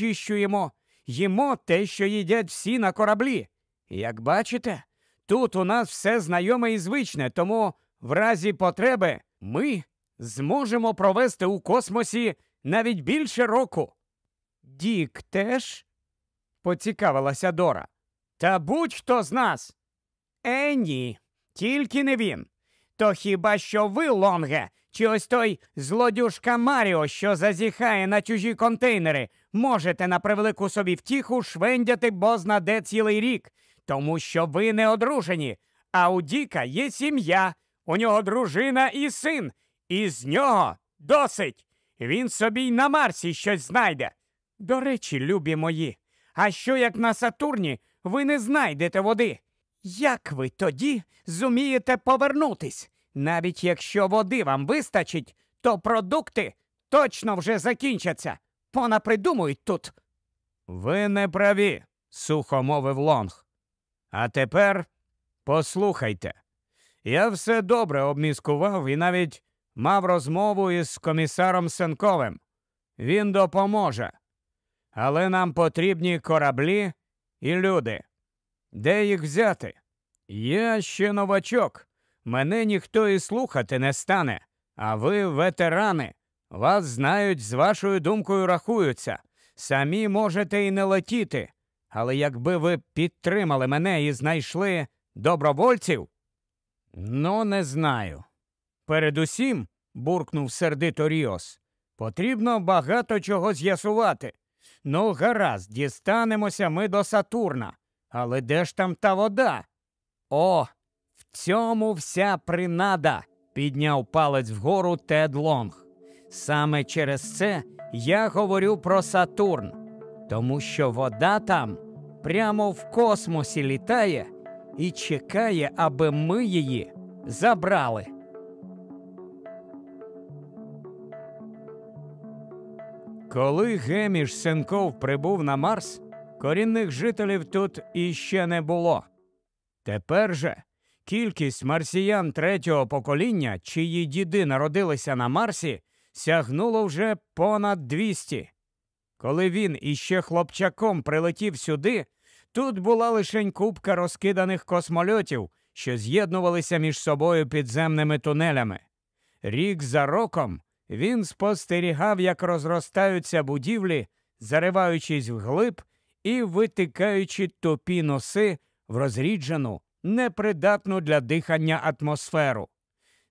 вичищуємо, їмо те, що їдять всі на кораблі. Як бачите, тут у нас все знайоме і звичне, тому в разі потреби ми зможемо провести у космосі навіть більше року. Дік теж? поцікавилася Дора. Та будь-хто з нас. Е, ні, тільки не він. То хіба що ви, Лонге, чи ось той злодюшка Маріо, що зазіхає на чужі контейнери, можете на превелику собі втіху швендяти бозна де цілий рік, тому що ви не одружені, а у Діка є сім'я, у нього дружина і син, і з нього досить. Він собі й на Марсі щось знайде. До речі, любі мої, а що як на Сатурні ви не знайдете води? Як ви тоді зумієте повернутись? Навіть якщо води вам вистачить, то продукти точно вже закінчаться. Понапридумують тут. Ви не праві, сухо мовив Лонг. А тепер послухайте. Я все добре обміскував і навіть мав розмову із комісаром Сенковим. Він допоможе. Але нам потрібні кораблі і люди. Де їх взяти? Я ще новачок. Мене ніхто і слухати не стане. А ви ветерани. Вас знають, з вашою думкою рахуються. Самі можете і не летіти. Але якби ви підтримали мене і знайшли добровольців, ну, не знаю. Передусім, буркнув сердито Ріос, потрібно багато чого з'ясувати. Ну, гаразд, дістанемося ми до Сатурна. Але де ж там та вода? О, цьому вся принада, підняв палець вгору Тед Лонг. Саме через це я говорю про Сатурн, тому що вода там прямо в космосі літає і чекає, аби ми її забрали. Коли Геміш Сенков прибув на Марс, корінних жителів тут іще не було. Тепер же кількість марсіян третього покоління, чиї діди народилися на Марсі, сягнуло вже понад 200. Коли він іще хлопчаком прилетів сюди, тут була лишень купка розкиданих космольотів, що з'єднувалися між собою підземними тунелями. Рік за роком він спостерігав, як розростаються будівлі, зариваючись вглиб і витикаючи тупі носи в розріджену, непридатну для дихання атмосферу.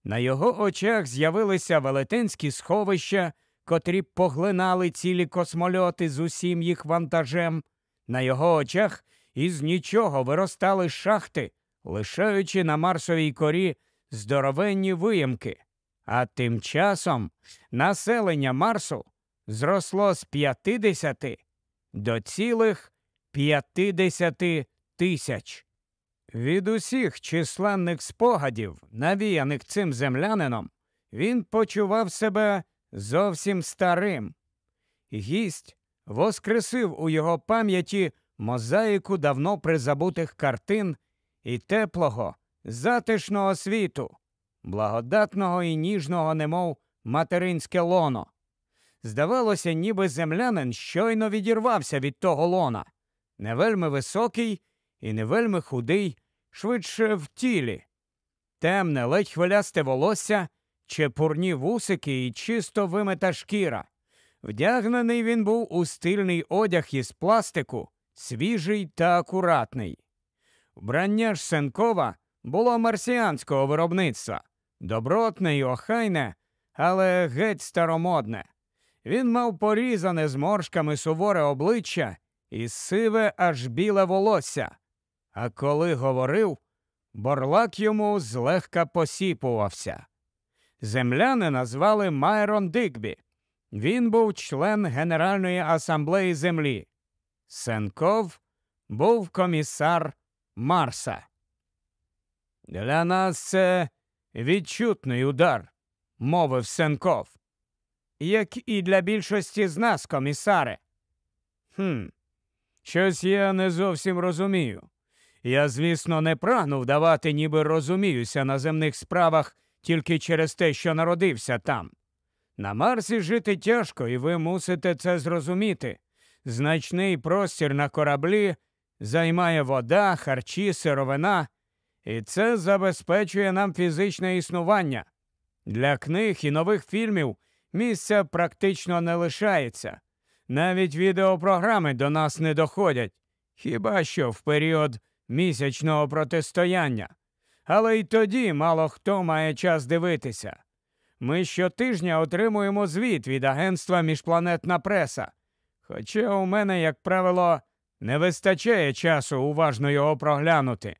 На його очах з'явилися велетенські сховища, котрі поглинали цілі космольоти з усім їх вантажем. На його очах із нічого виростали шахти, лишаючи на Марсовій корі здоровенні виямки. А тим часом населення Марсу зросло з 50 до цілих 50 тисяч. Від усіх численних спогадів, навіяних цим землянином, він почував себе зовсім старим. Гість воскресив у його пам'яті мозаїку давно призабутих картин і теплого, затишного світу, благодатного і ніжного, немов материнське лоно. Здавалося, ніби землянин щойно відірвався від того лона, не вельми високий і не вельми худий, швидше в тілі. Темне, ледь хвилясте волосся, чепурні вусики і чисто вимита шкіра. Вдягнений він був у стильний одяг із пластику, свіжий та акуратний. Вбрання ж Сенкова було марсіанського виробництва, добротне й охайне, але геть старомодне. Він мав порізане зморшками суворе обличчя і сиве аж біле волосся. А коли говорив, борлак йому злегка посіпувався. Земляни назвали Майрон Дигбі. Він був член Генеральної асамблеї землі. Сенков був комісар Марса. Для нас це відчутний удар, мовив Сенков. Як і для більшості з нас, комісаре. Хм, щось я не зовсім розумію. Я, звісно, не прагну вдавати, ніби розуміюся на земних справах тільки через те, що народився там. На Марсі жити тяжко, і ви мусите це зрозуміти. значний простір на кораблі займає вода, харчі, сировина, і це забезпечує нам фізичне існування. Для книг і нових фільмів місця практично не лишається. Навіть відеопрограми до нас не доходять, хіба що в період місячного протистояння. Але й тоді мало хто має час дивитися. Ми щотижня отримуємо звіт від агентства Міжпланетна преса. Хоча у мене, як правило, не вистачає часу уважно його проглянути.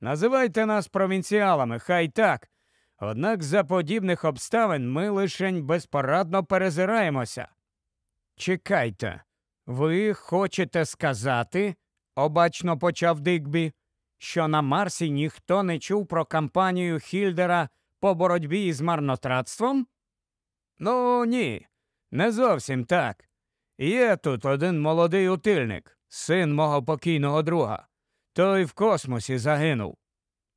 Називайте нас провінціалами, хай так. Однак за подібних обставин ми лишень безпорадно перезираємося. Чекайте, ви хочете сказати, обачно почав Дикбі, що на Марсі ніхто не чув про кампанію Хільдера по боротьбі із марнотратством? Ну, ні, не зовсім так. Є тут один молодий утильник, син мого покійного друга. Той в космосі загинув.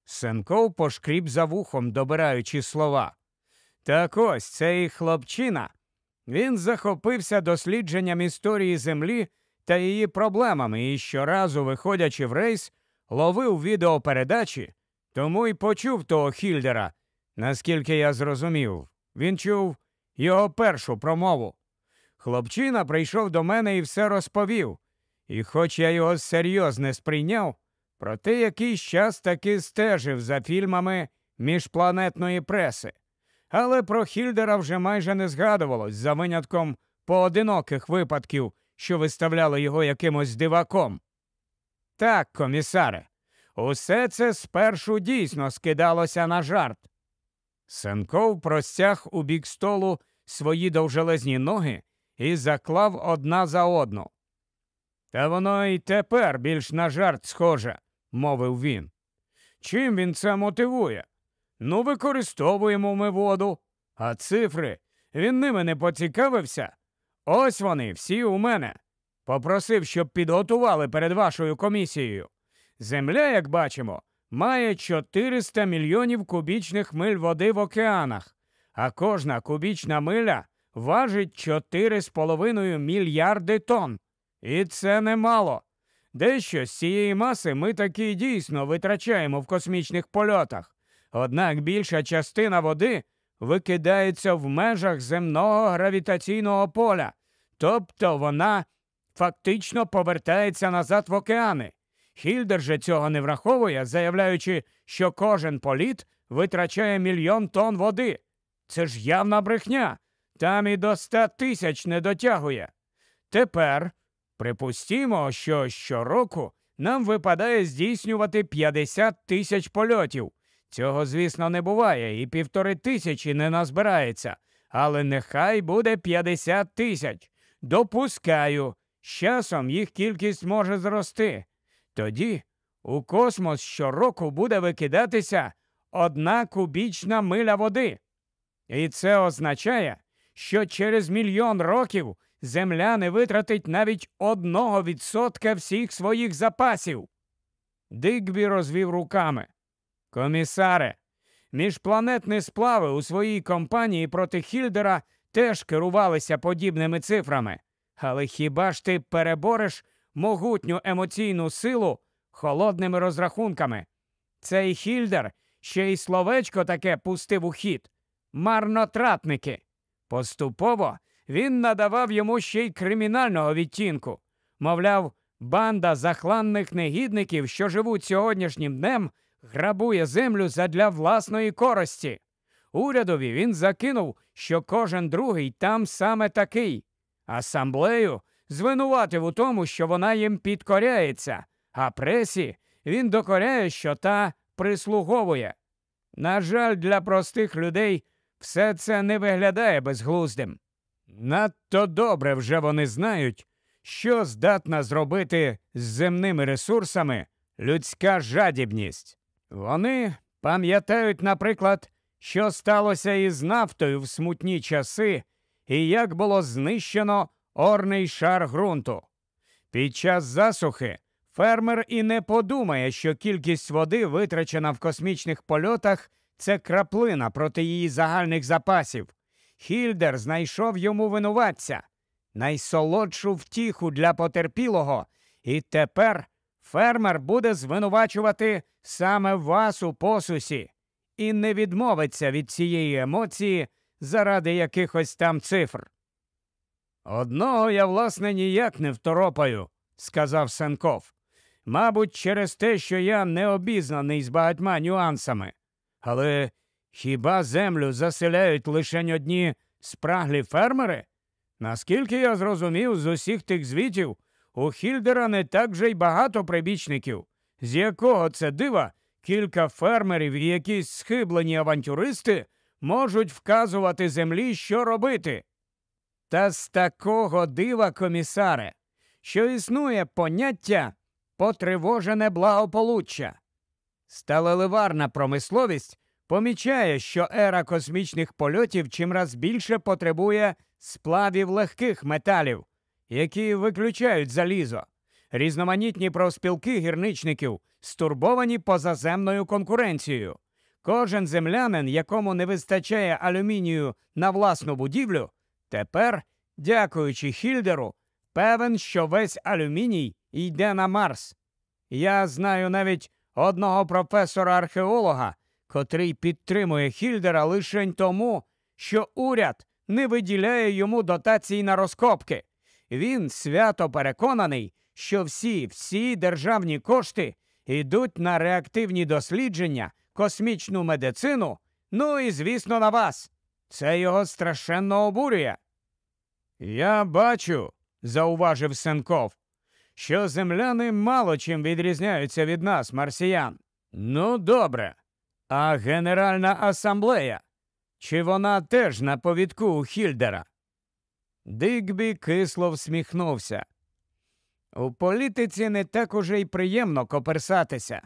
Сенков пошкріб за вухом, добираючи слова. Так ось цей хлопчина. Він захопився дослідженням історії Землі та її проблемами і щоразу, виходячи в рейс, ловив відеопередачі, тому й почув того Хільдера. Наскільки я зрозумів, він чув його першу промову. Хлопчина прийшов до мене і все розповів, і, хоч я його серйозно сприйняв, проте якийсь час таки стежив за фільмами міжпланетної преси. Але про Хільдера вже майже не згадувалось за винятком поодиноких випадків, що виставляли його якимось диваком. Так, комісаре, усе це спершу дійсно скидалося на жарт. Сенков простяг у бік столу свої довжелезні ноги і заклав одна за одну. Та воно і тепер більш на жарт схоже, мовив він. Чим він це мотивує? Ну, використовуємо ми воду, а цифри він ними не поцікавився. Ось вони, всі у мене. Попросив, щоб підготували перед вашою комісією. Земля, як бачимо, має 400 мільйонів кубічних миль води в океанах, а кожна кубічна миля важить 4,5 мільярди тонн. І це немало. Дещо з цієї маси ми таки дійсно витрачаємо в космічних польотах, однак більша частина води викидається в межах земного гравітаційного поля, тобто вона фактично повертається назад в океани. Хільдер же цього не враховує, заявляючи, що кожен політ витрачає мільйон тонн води. Це ж явна брехня. Там і до ста тисяч не дотягує. Тепер припустімо, що щороку нам випадає здійснювати 50 тисяч польотів. Цього, звісно, не буває, і півтори тисячі не назбирається, але нехай буде 50 тисяч. Допускаю, з часом їх кількість може зрости. Тоді у космос щороку буде викидатися одна кубічна миля води. І це означає, що через мільйон років Земля не витратить навіть одного відсотка всіх своїх запасів. Дикбі розвів руками. Комісаре, міжпланетні сплави у своїй компанії проти Хільдера теж керувалися подібними цифрами. Але хіба ж ти перебореш могутню емоційну силу холодними розрахунками? Цей Хільдер ще й словечко таке пустив у хід. Марнотратники. Поступово він надавав йому ще й кримінального відтінку. Мовляв, банда захланних негідників, що живуть сьогоднішнім днем, грабує землю задля власної користі. Урядові він закинув, що кожен другий там саме такий. Асамблею звинуватив у тому, що вона їм підкоряється, а пресі він докоряє, що та прислуговує. На жаль, для простих людей все це не виглядає безглуздим. Надто добре вже вони знають, що здатна зробити з земними ресурсами людська жадібність. Вони пам'ятають, наприклад, що сталося із нафтою в смутні часи і як було знищено орний шар ґрунту. Під час засухи фермер і не подумає, що кількість води, витрачена в космічних польотах, це краплина проти її загальних запасів. Хільдер знайшов йому винуватця. найсолодшу втіху для потерпілого, і тепер фермер буде звинувачувати саме вас у посусі і не відмовиться від цієї емоції заради якихось там цифр. Одного я, власне, ніяк не второпаю, сказав Сенков. Мабуть, через те, що я не обізнаний з багатьма нюансами. Але хіба землю заселяють лише одні спраглі фермери? Наскільки я зрозумів з усіх тих звітів, у Хільдера не так же й багато прибічників, з якого це дива кілька фермерів і якісь схиблені авантюристи можуть вказувати землі, що робити. Та з такого дива, комісаре, що існує поняття потривожене благополуччя. Сталеливарна промисловість помічає, що ера космічних польотів чимраз більше потребує сплавів легких металів, які виключають залізо. Різноманітні профспілки гірничників стурбовані позаземною конкуренцією. Кожен землянин, якому не вистачає алюмінію на власну будівлю, тепер, дякуючи Хільдеру, певен, що весь алюміній йде на Марс. Я знаю навіть одного професора-археолога, котрий підтримує Хільдера лише тому, що уряд не виділяє йому дотацій на розкопки. Він свято переконаний, що всі, всі державні кошти йдуть на реактивні дослідження, космічну медицину, ну і, звісно, на вас. Це його страшенно обурює. Я бачу, зауважив Сенков, що земляни мало чим відрізняються від нас, марсіян. Ну, добре. А Генеральна асамблея? Чи вона теж на повідку у Хільдера? Дигбі кисло всміхнувся. У політиці не так уже й приємно коперсатися.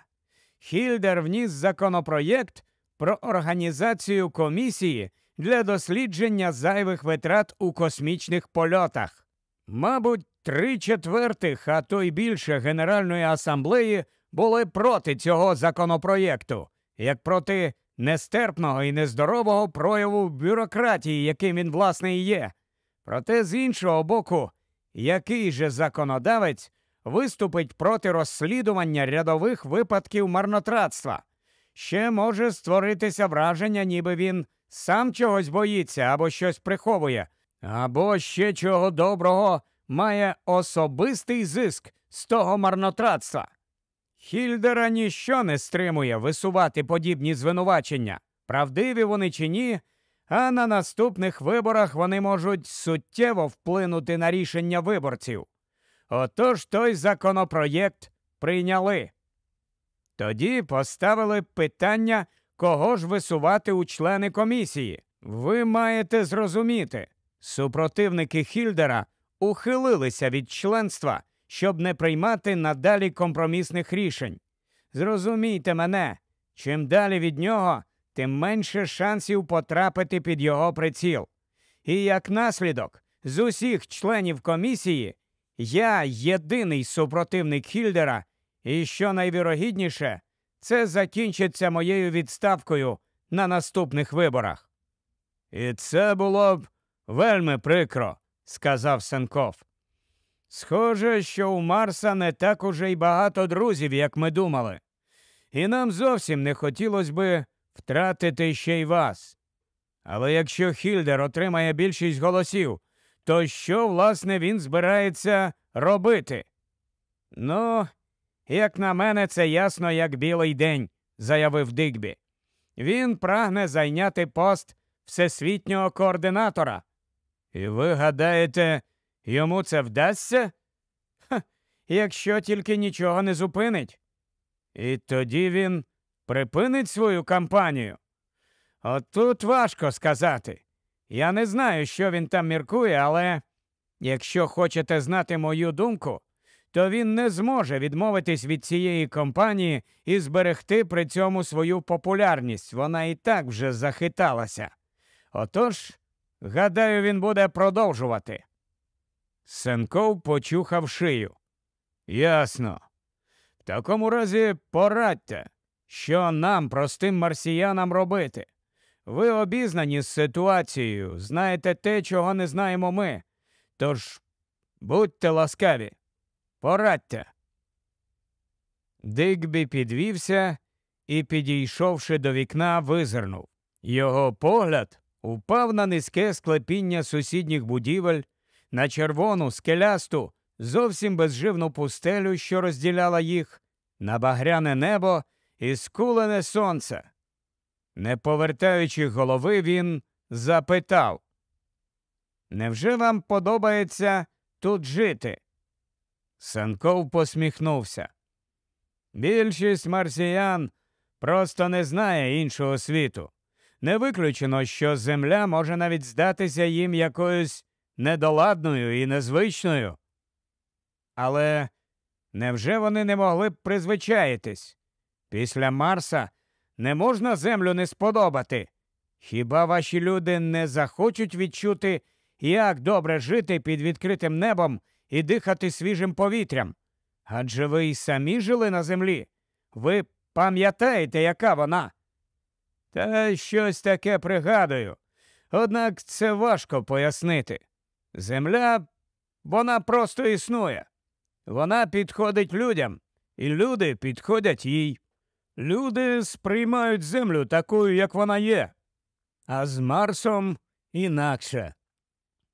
Хільдер вніс законопроєкт про організацію комісії для дослідження зайвих витрат у космічних польотах. Мабуть, три четвертих, а то й більше Генеральної асамблеї були проти цього законопроєкту, як проти нестерпного і нездорового прояву бюрократії, яким він власне і є. Проте з іншого боку, який же законодавець виступить проти розслідування рядових випадків марнотратства? Ще може створитися враження, ніби він сам чогось боїться або щось приховує, або ще чого доброго має особистий зиск з того марнотратства. Хільдера ніщо не стримує висувати подібні звинувачення, правдиві вони чи ні, а на наступних виборах вони можуть суттєво вплинути на рішення виборців. Отож той законопроєкт прийняли. Тоді поставили питання, кого ж висувати у члени комісії. Ви маєте зрозуміти, супротивники Хільдера ухилилися від членства, щоб не приймати надалі компромісних рішень. Зрозумійте мене, чим далі від нього, тим менше шансів потрапити під його приціл. І як наслідок, з усіх членів комісії я єдиний супротивник Хільдера, і що найвірогідніше, це закінчиться моєю відставкою на наступних виборах. І це було б вельми прикро, сказав Сенков. Схоже, що у Марса не так уже й багато друзів, як ми думали, і нам зовсім не хотілося би втратити ще й вас. Але якщо Хільдер отримає більшість голосів, то що, власне, він збирається робити? Ну, як на мене, це ясно, як білий день, заявив Дигбі. Він прагне зайняти пост всесвітнього координатора. І ви гадаєте, йому це вдасться? Ха, якщо тільки нічого не зупинить. І тоді він припинить свою кампанію. От тут важко сказати. Я не знаю, що він там міркує, але якщо хочете знати мою думку, то він не зможе відмовитись від цієї компанії і зберегти при цьому свою популярність. Вона і так вже захиталася. Отож, гадаю, він буде продовжувати. Сенков почухав шию. Ясно. В такому разі порадьте, що нам, простим марсіянам, робити. Ви обізнані з ситуацією, знаєте те, чого не знаємо ми. Тож будьте ласкаві, порадьте. Дигбі підвівся і, підійшовши до вікна, визирнув. Його погляд упав на низьке склепіння сусідніх будівель, на червону, скелясту, зовсім безживну пустелю, що розділяла їх, на багряне небо і скулене сонце. Не повертаючи голови, він запитав Невже вам подобається тут жити? Санков посміхнувся. Більшість марсіян просто не знає іншого світу. Не виключено, що Земля може навіть здатися їм якоюсь недоладною і незвичною. Але невже вони не могли б призвичаїтись? Після Марса не можна землю не сподобати. Хіба ваші люди не захочуть відчути, як добре жити під відкритим небом і дихати свіжим повітрям? Адже ви й самі жили на землі. Ви пам'ятаєте, яка вона? Та щось таке пригадую. Однак це важко пояснити. Земля, вона просто існує. Вона підходить людям, і люди підходять їй. Люди сприймають землю такою, як вона є. А з Марсом інакше.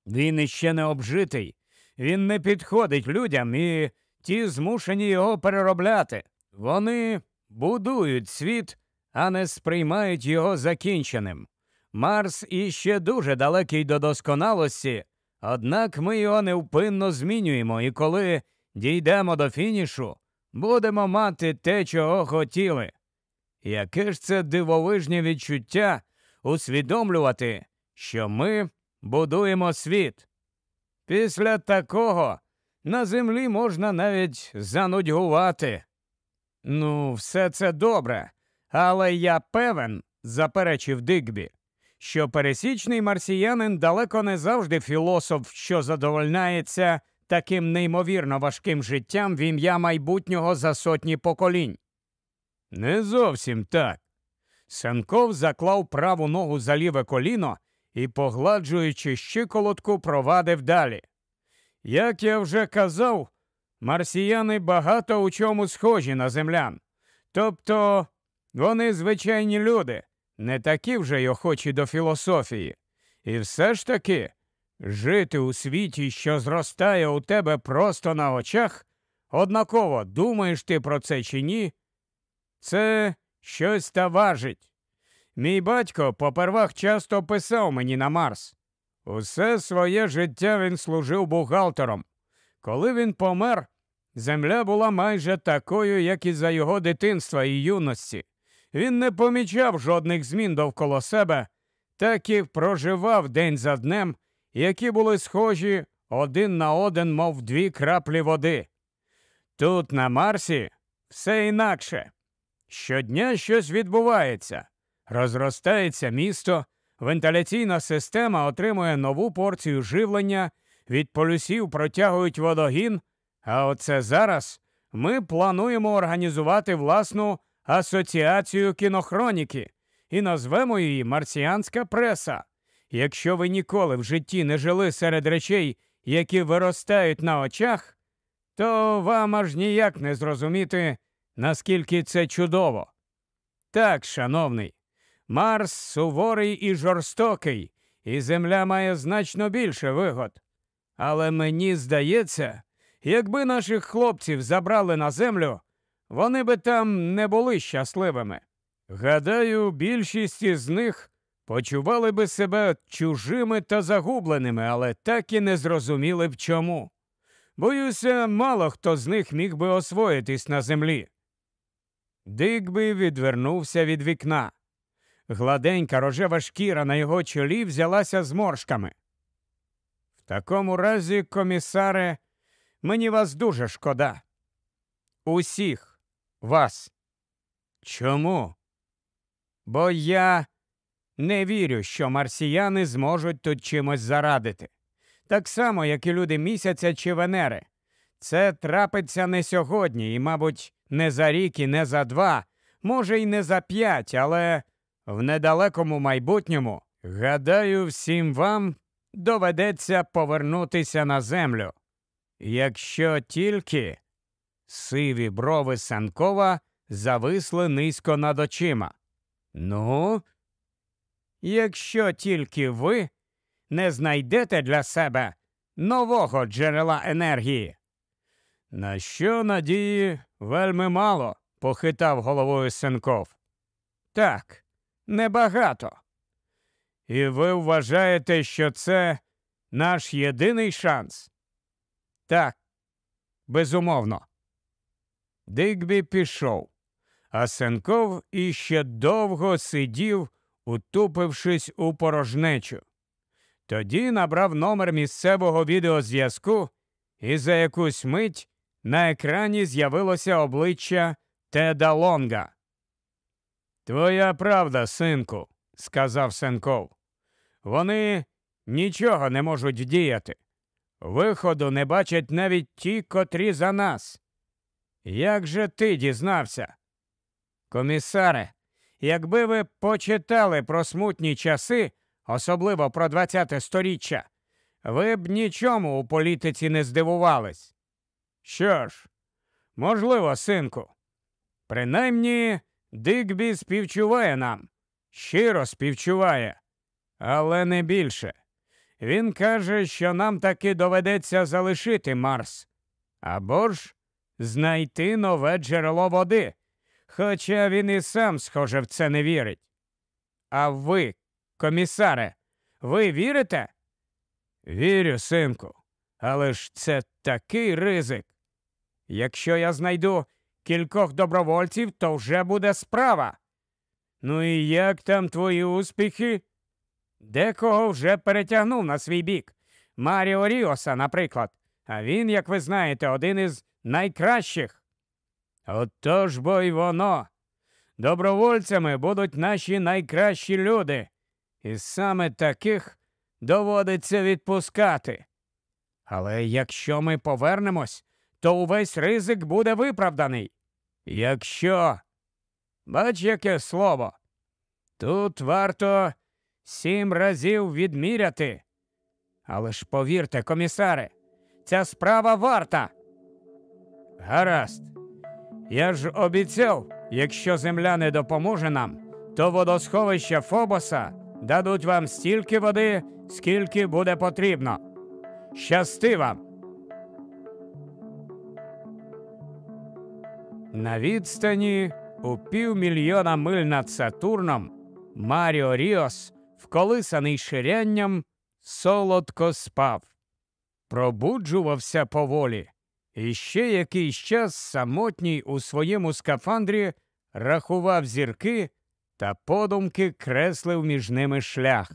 Він іще не обжитий, він не підходить людям, і ті змушені його переробляти. Вони будують світ, а не сприймають його закінченим. Марс іще дуже далекий до досконалості, однак ми його невпинно змінюємо, і коли дійдемо до фінішу, будемо мати те, чого хотіли. Яке ж це дивовижнє відчуття усвідомлювати, що ми будуємо світ. Після такого на землі можна навіть занудьгувати. Ну, все це добре, але я певен, заперечив Дигбі, що пересічний марсіянин далеко не завжди філософ, що задовольняється таким неймовірно важким життям в ім'я майбутнього за сотні поколінь. Не зовсім так. Сенков заклав праву ногу за ліве коліно і, погладжуючи щиколотку, провадив далі. Як я вже казав, марсіяни багато у чому схожі на землян. Тобто вони звичайні люди, не такі вже й охочі до філософії. І все ж таки жити у світі, що зростає у тебе просто на очах, однаково думаєш ти про це чи ні, це щось та важить. Мій батько попервах часто писав мені на Марс. Усе своє життя він служив бухгалтером. Коли він помер, земля була майже такою, як і за його дитинства і юності. Він не помічав жодних змін довкола себе, так і проживав день за днем, які були схожі один на один, мов дві краплі води. Тут, на Марсі, все інакше. Щодня щось відбувається, розростається місто. Вентиляційна система отримує нову порцію живлення, від полюсів протягують водогін, а оце зараз ми плануємо організувати власну асоціацію кінохроніки і назвемо її Марсіанська преса. Якщо ви ніколи в житті не жили серед речей, які виростають на очах, то вам аж ніяк не зрозуміти, наскільки це чудово. Так, шановний. Марс суворий і жорстокий, і земля має значно більше вигод. Але мені здається, якби наших хлопців забрали на землю, вони би там не були щасливими. Гадаю, більшість із них почували би себе чужими та загубленими, але так і не зрозуміли б чому. Боюся, мало хто з них міг би освоїтись на землі. Дикби відвернувся від вікна. Гладенька рожева шкіра на його чолі взялася зморшками. В такому разі, комісаре, мені вас дуже шкода. Усіх вас. Чому? Бо я не вірю, що марсіяни зможуть тут чимось зарадити. Так само, як і люди місяця чи Венери. Це трапиться не сьогодні, і, мабуть, не за рік і не за два, може, й не за п'ять, але в недалекому майбутньому, гадаю, всім вам доведеться повернутися на землю. Якщо тільки сиві брови Санкова зависли низько над очима. Ну, якщо тільки ви не знайдете для себе нового джерела енергії. На що надії вельми мало, похитав головою Сенков. Так, небагато. І ви вважаєте, що це наш єдиний шанс? Так, безумовно. Дигбі пішов, а Сенков іще довго сидів, утупившись у порожнечу. Тоді набрав номер місцевого відеозв'язку, і за якусь мить на екрані з'явилося обличчя Теда Лонга. Твоя правда, синку, сказав Сенков. Вони нічого не можуть діяти. Виходу не бачать навіть ті, котрі за нас. Як же ти дізнався? Комісаре, якби ви почитали про смутні часи, особливо про ХХ сторіччя, ви б нічому у політиці не здивувались. Що ж, можливо, синку. Принаймні, Дикбі співчуває нам, щиро співчуває, але не більше. Він каже, що нам таки доведеться залишити Марс або ж знайти нове джерело води, хоча він і сам, схоже, в це не вірить. А ви, комісаре, ви вірите? Вірю, синку, але ж це такий ризик. Якщо я знайду кількох добровольців, то вже буде справа. Ну і як там твої успіхи? Декого вже перетягнув на свій бік. Маріо Ріоса, наприклад. А він, як ви знаєте, один із найкращих. Отож бо й воно. Добровольцями будуть наші найкращі люди, і саме таких доводиться відпускати. Але якщо ми повернемось, то увесь ризик буде виправданий. Якщо, бач, яке слово, тут варто сім разів відміряти. Але ж повірте, комісаре, ця справа варта. Гаразд. Я ж обіцяв, якщо земля не допоможе нам, то водосховища Фобоса дадуть вам стільки води, скільки буде потрібно. Щасти вам! На відстані у півмільйона миль над Сатурном Маріо Ріос, вколисаний ширянням, солодко спав, пробуджувався поволі, і ще якийсь час самотній у своєму скафандрі рахував зірки та подумки креслив між ними шлях.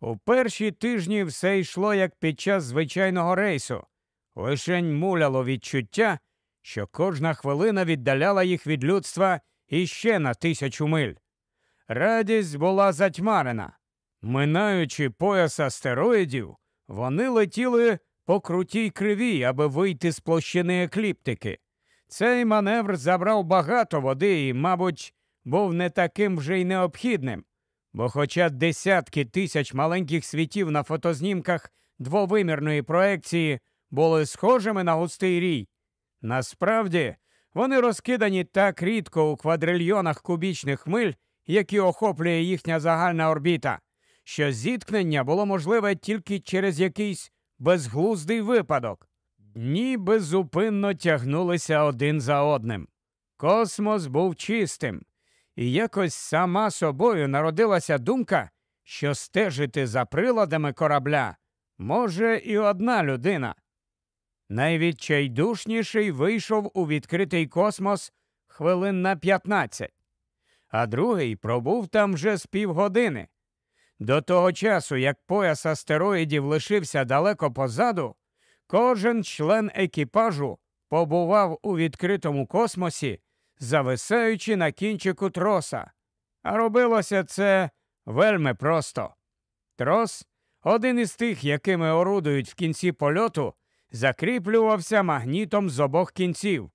У перші тижні все йшло як під час звичайного рейсу, лишень муляло відчуття, що кожна хвилина віддаляла їх від людства іще на тисячу миль. Радість була затьмарена. Минаючи пояс астероїдів, вони летіли по крутій криві, аби вийти з площини екліптики. Цей маневр забрав багато води і, мабуть, був не таким вже й необхідним, бо, хоча десятки тисяч маленьких світів на фотознімках двовимірної проекції були схожими на густий рій, насправді вони розкидані так рідко у квадрильйонах кубічних миль, які охоплює їхня загальна орбіта, що зіткнення було можливе тільки через якийсь безглуздий випадок. Дні беззупинно тягнулися один за одним. Космос був чистим, і якось сама собою народилася думка, що стежити за приладами корабля може і одна людина. Найвідчайдушніший вийшов у відкритий космос хвилин на 15, а другий пробув там вже з півгодини. До того часу, як пояс астероїдів лишився далеко позаду, кожен член екіпажу побував у відкритому космосі, зависаючи на кінчику троса. А робилося це вельми просто. Трос, один із тих, якими орудують в кінці польоту, закріплювався магнітом з обох кінців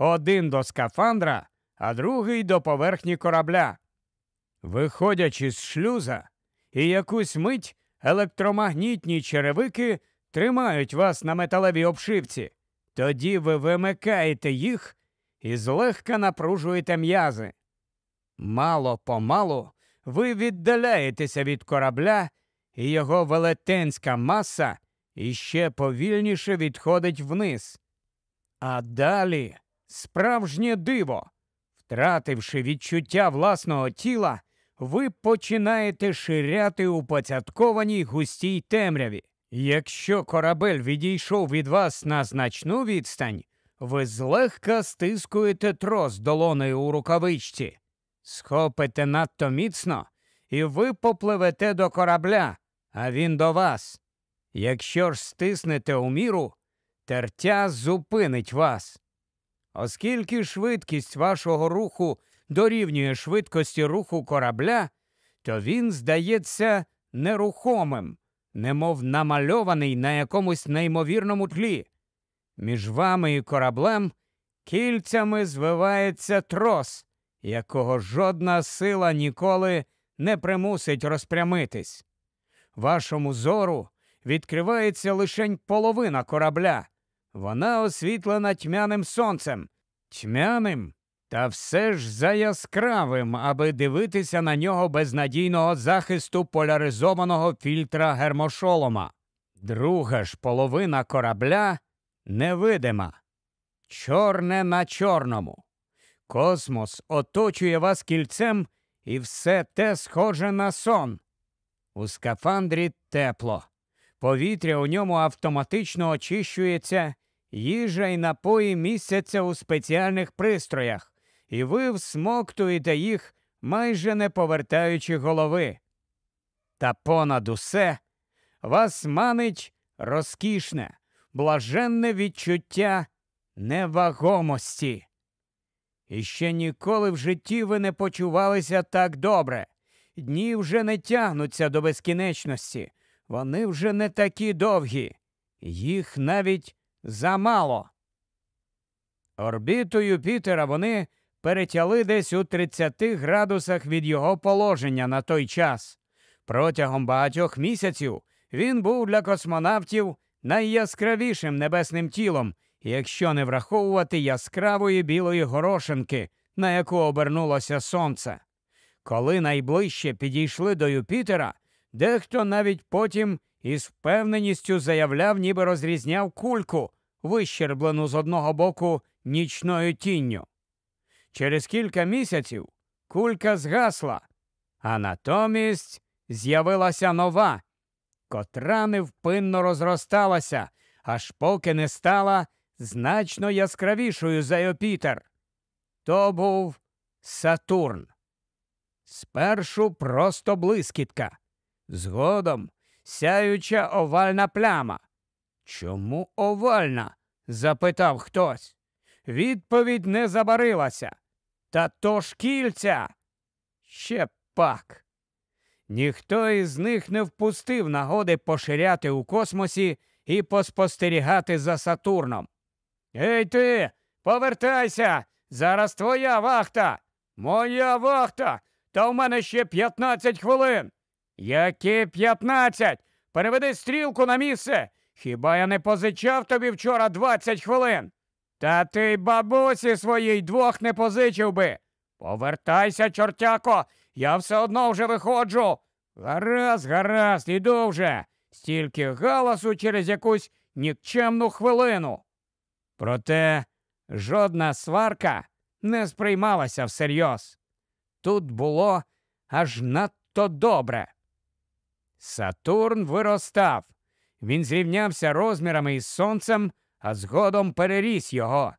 один до скафандра, а другий до поверхні корабля. Виходячи з шлюза, і якусь мить електромагнітні черевики тримають вас на металевій обшивці. Тоді ви вимикаєте їх і злегка напружуєте м'язи. Мало помалу ви віддаляєтеся від корабля, і його велетенська маса іще повільніше відходить вниз. А далі справжнє диво. Втративши відчуття власного тіла, ви починаєте ширяти у поцяткованій густій темряві. Якщо корабель відійшов від вас на значну відстань, ви злегка стискуєте трос долоною у рукавичці, схопите надто міцно, і ви попливете до корабля, а він до вас. Якщо ж стиснете у міру, тертя зупинить вас. Оскільки швидкість вашого руху дорівнює швидкості руху корабля, то він здається нерухомим, немов намальований на якомусь неймовірному тлі. Між вами і кораблем кільцями звивається трос, якого жодна сила ніколи не примусить розпрямитись. Вашому зору відкривається лише половина корабля. Вона освітлена тьмяним сонцем, тьмяним та все ж заяскравим, аби дивитися на нього без надійного захисту поляризованого фільтра гермошолома. Друга ж половина корабля невидима, чорне на чорному. Космос оточує вас кільцем, і все те схоже на сон. У скафандрі тепло. Повітря у ньому автоматично очищується, їжа й напої містяться у спеціальних пристроях, і ви всмоктуєте їх, майже не повертаючи голови. Та понад усе вас манить розкішне, блаженне відчуття невагомості. І ще ніколи в житті ви не почувалися так добре. Дні вже не тягнуться до безкінечності, вони вже не такі довгі, їх навіть замало. Орбіту Юпітера вони перетяли десь у 30 градусах від його положення на той час. Протягом багатьох місяців він був для космонавтів найяскравішим небесним тілом, якщо не враховувати яскравої білої горошинки, на яку обернулося сонце. Коли найближче підійшли до Юпітера, дехто навіть потім із впевненістю заявляв, ніби розрізняв кульку, вищерблену з одного боку нічною тінню. Через кілька місяців кулька згасла, а натомість з'явилася нова, котра невпинно розросталася, аж поки не стала значно яскравішою за Юпітер. То був Сатурн. Спершу просто блискітка, згодом сяюча овальна пляма. Чому овальна? запитав хтось. Відповідь не забарилася. Та то ж. Ще пак. Ніхто із них не впустив нагоди поширяти у космосі і поспостерігати за Сатурном. Ей ти, повертайся! Зараз твоя вахта. Моя вахта. Та в мене ще 15 хвилин. Які 15? Переведи стрілку на місце. Хіба я не позичав тобі вчора 20 хвилин? Та ти бабусі своїй двох не позичив би. Повертайся, чортяко, я все одно вже виходжу. Гаразд, гаразд, іду вже. Стільки галасу через якусь нікчемну хвилину. Проте жодна сварка не сприймалася всерйоз. Тут було аж надто добре. Сатурн виростав. Він зрівнявся розмірами із сонцем, а згодом переріс його.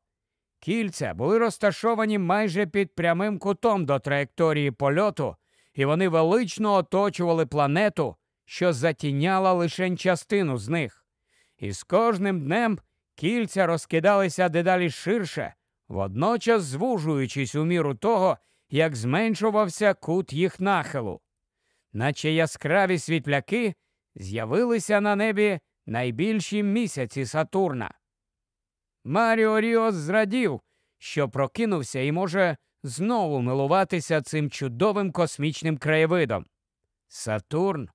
Кільця були розташовані майже під прямим кутом до траєкторії польоту, і вони велично оточували планету, що затіняла лише частину з них. І з кожним днем кільця розкидалися дедалі ширше, водночас звужуючись у міру того, як зменшувався кут їх нахилу. Наче яскраві світляки з'явилися на небі найбільші місяці Сатурна. Маріо Ріос зрадів, що прокинувся і може знову милуватися цим чудовим космічним краєвидом. Сатурн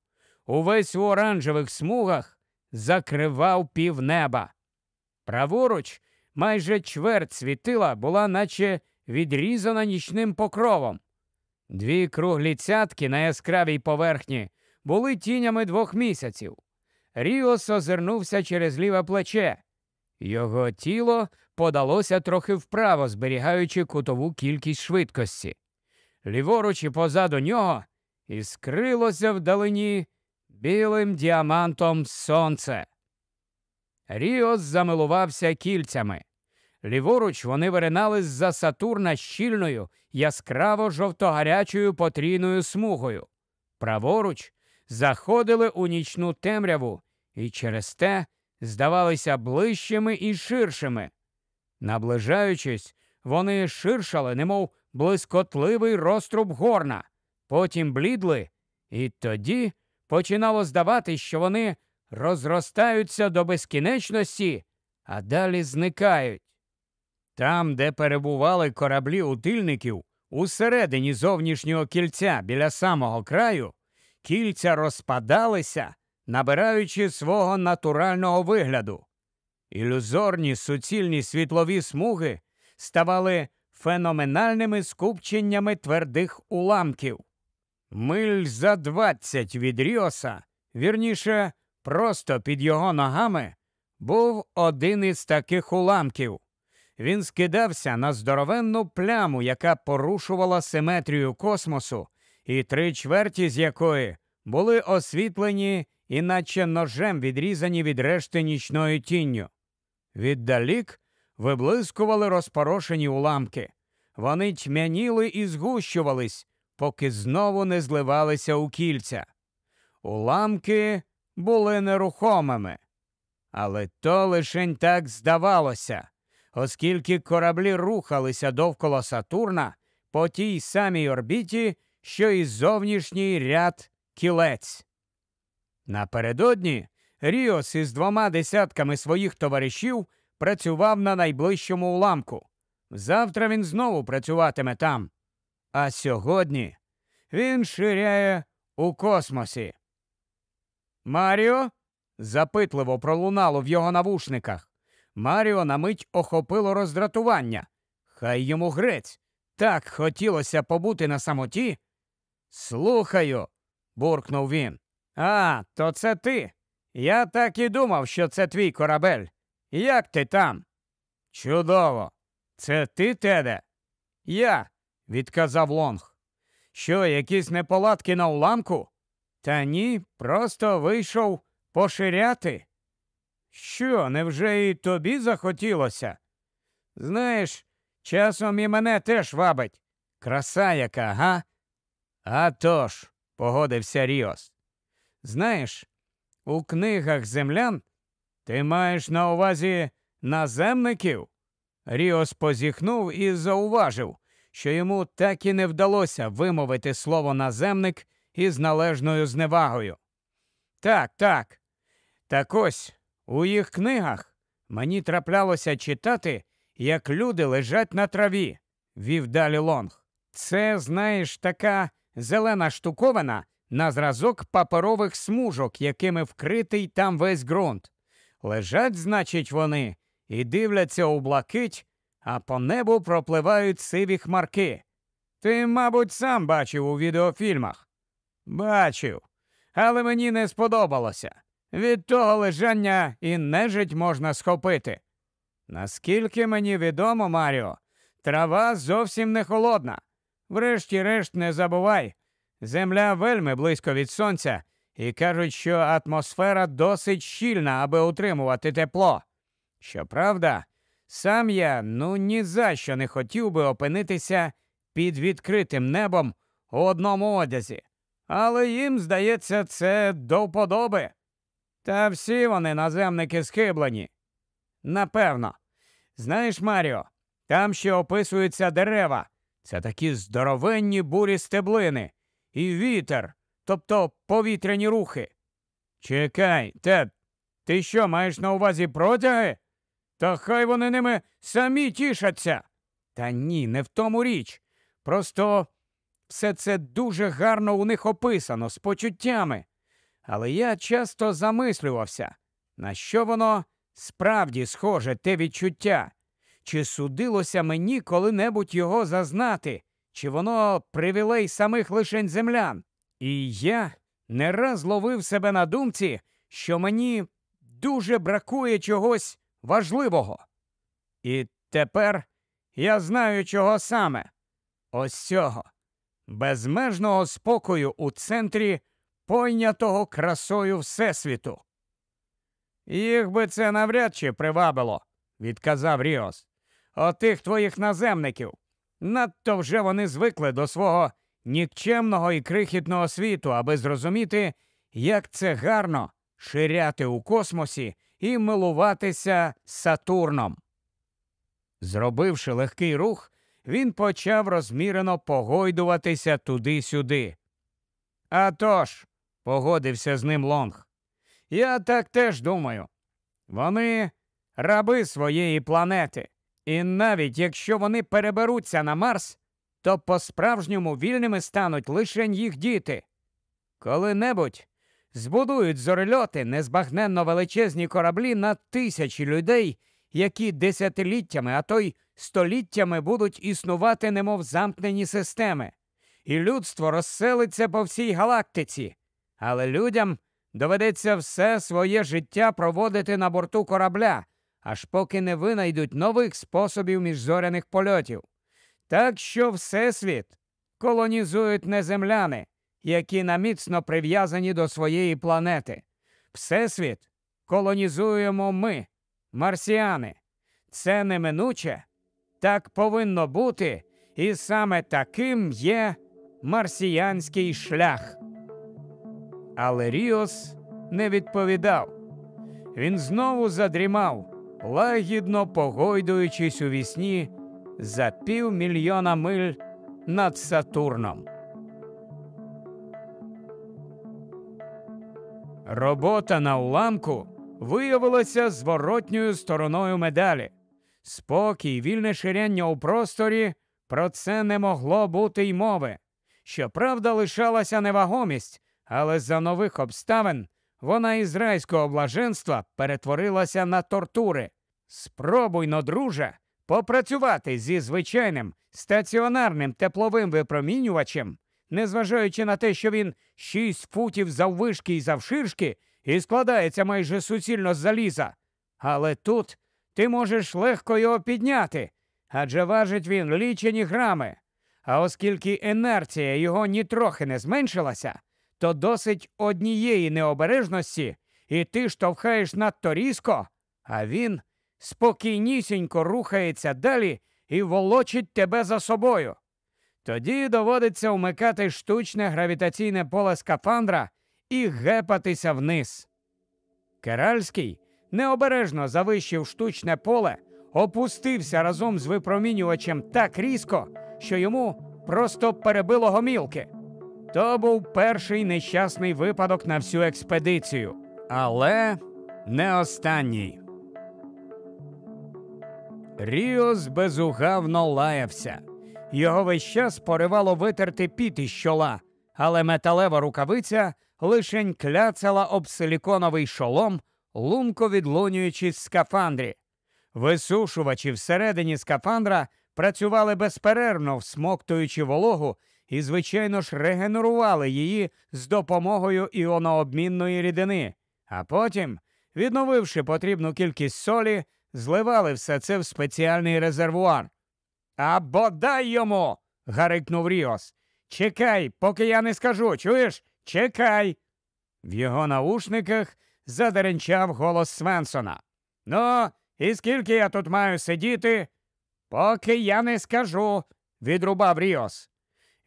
увесь у оранжевих смугах, закривав півнеба. Праворуч майже чверть світила була, наче відрізана нічним покровом. Дві круглі цятки на яскравій поверхні були тінями двох місяців. Ріос озирнувся через ліве плече. Його тіло подалося трохи вправо, зберігаючи кутову кількість швидкості. Ліворуч і позаду нього іскрилося вдалині білим діамантом сонце. Ріос замилувався кільцями. Ліворуч вони виринали з за Сатурна щільною, яскраво жовтогарячою потрійною смугою. Праворуч заходили у нічну темряву і через те здавалися ближчими і ширшими. Наближаючись, вони ширшали, немов блискотливий розтруб горна, потім блідли, і тоді починало здаватись, що вони розростаються до безкінечності, а далі зникають. Там, де перебували кораблі утильників, усередині зовнішнього кільця біля самого краю, кільця розпадалися, набираючи свого натурального вигляду. Ілюзорні суцільні світлові смуги ставали феноменальними скупченнями твердих уламків. Миль за двадцять від Ріоса, вірніше, просто під його ногами, був один із таких уламків. Він скидався на здоровенну пляму, яка порушувала симетрію космосу, і три чверті з якої були освітлені, іначе ножем відрізані від решти нічною тінню. Віддалік виблискували розпорошені уламки. Вони тьмяніли і згущувались, поки знову не зливалися у кільця. Уламки були нерухомими. Але то лишень так здавалося, оскільки кораблі рухалися довкола Сатурна по тій самій орбіті, що і зовнішній ряд кілець. Напередодні Ріос із двома десятками своїх товаришів працював на найближчому уламку. Завтра він знову працюватиме там. А сьогодні він ширяє у космосі. Маріо? запитливо пролунало в його навушниках. Маріо на мить охопило роздратування. Хай йому грець. Так хотілося побути на самоті. Слухаю, буркнув він. А, то це ти. Я так і думав, що це твій корабель. Як ти там? Чудово. Це ти, Теде? Я, відказав Лонг. Що, якісь неполадки на уламку? Та ні, просто вийшов поширяти. Що, невже і тобі захотілося? Знаєш, часом і мене теж вабить. Краса яка, га? «А тож», – погодився Ріос. Знаєш, у книгах землян ти маєш на увазі наземників? Ріос позіхнув і зауважив, що йому так і не вдалося вимовити слово наземник із належною зневагою. Так, так. Так ось у їх книгах мені траплялося читати, як люди лежать на траві, вів далі лонг. Це, знаєш, така зелена штуковина на зразок паперових смужок, якими вкритий там весь ґрунт. Лежать, значить, вони і дивляться у блакить, а по небу пропливають сиві хмарки. Ти, мабуть, сам бачив у відеофільмах. Бачив, але мені не сподобалося. Від того лежання і нежить можна схопити. Наскільки мені відомо, Маріо, трава зовсім не холодна. Врешті-решт, не забувай, земля вельми близько від сонця, і кажуть, що атмосфера досить щільна, аби утримувати тепло. Щоправда, сам я ну ні за що не хотів би опинитися під відкритим небом у одному одязі, але їм, здається, це до вподоби. Та всі вони наземники схиблені. Напевно. Знаєш, Маріо, там ще описуються дерева. Це такі здоровенні бурі стеблини, і вітер, тобто повітряні рухи. Чекай, Тед, ти що маєш на увазі протяги? Та хай вони ними самі тішаться. Та ні, не в тому річ. Просто все це дуже гарно у них описано, з почуттями. Але я часто замислювався, на що воно справді схоже те відчуття, чи судилося мені коли-небудь його зазнати, чи воно привілей самих лишень землян. І я не раз ловив себе на думці, що мені дуже бракує чогось важливого. І тепер я знаю, чого саме. Ось цього безмежного спокою у центрі пойнятого красою Всесвіту. Їх би це навряд чи привабило, відказав Ріос. Отих твоїх наземників. Надто вже вони звикли до свого нікчемного і крихітного світу, аби зрозуміти, як це гарно ширяти у космосі і милуватися Сатурном. Зробивши легкий рух, він почав розмірено погойдуватися туди-сюди. «А тож», – погодився з ним Лонг, я так теж думаю. Вони раби своєї планети, і навіть якщо вони переберуться на Марс, то по-справжньому вільними стануть лише їх діти. Коли-небудь збудують зорельоти незбагненно величезні кораблі на тисячі людей, які десятиліттями, а то й століттями будуть існувати, немов замкнені системи, і людство розселиться по всій галактиці, але людям доведеться все своє життя проводити на борту корабля, аж поки не винайдуть нових способів міжзоряних польотів. Так що Всесвіт колонізують не земляни, які наміцно прив'язані до своєї планети. Всесвіт колонізуємо ми, марсіани. Це неминуче, так повинно бути, і саме таким є марсіянський шлях. Але Ріос не відповідав. Він знову задрімав, лагідно погойдуючись у вісні за півмільйона миль над Сатурном. Робота на уламку виявилася зворотньою стороною медалі. Спокій, вільне ширяння у просторі про це не могло бути й мови. Щоправда, лишалася невагомість, але за нових обставин вона із райського блаженства перетворилася на тортури. Спробуй но, друже, попрацювати зі звичайним стаціонарним тепловим випромінювачем, незважаючи на те, що він 6 футів заввишки і завширшки і складається майже суцільно з заліза. Але тут ти можеш легко його підняти, адже важить він лічені грами. А оскільки інерція його нітрохи не зменшилася, то досить однієї необережності, і ти штовхаєш надто різко, а він спокійнісінько рухається далі і волочить тебе за собою. Тоді доводиться вмикати штучне гравітаційне поле скафандра і гепатися вниз. Керальський необережно завищив штучне поле, опустився разом з випромінювачем так різко, що йому просто перебило гомілки. То був перший нещасний випадок на всю експедицію, але не останній. Ріос безугавно лаявся. Його весь час поривало витерти піт із чола, але металева рукавиця лишень кляцала об силіконовий шолом, лунко відлунюючись в скафандрі. Висушувачі всередині скафандра працювали безперервно, всмоктуючи вологу, і, звичайно ж, регенерували її з допомогою іонообмінної рідини, а потім, відновивши потрібну кількість солі, зливали все це в спеціальний резервуар. А бодай йому. гарикнув Ріос. Чекай, поки я не скажу, чуєш? Чекай. В його наушниках задеренчав голос Свенсона. Ну, і скільки я тут маю сидіти? Поки я не скажу, відрубав Ріос.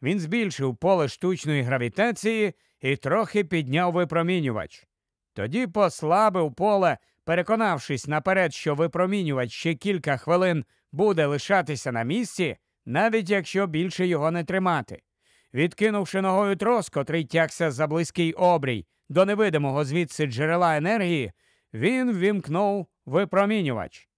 Він збільшив поле штучної гравітації і трохи підняв випромінювач. Тоді послабив поле, переконавшись наперед, що випромінювач ще кілька хвилин буде лишатися на місці, навіть якщо більше його не тримати. Відкинувши ногою трос, котрий тягся за близький обрій до невидимого звідси джерела енергії, він ввімкнув випромінювач.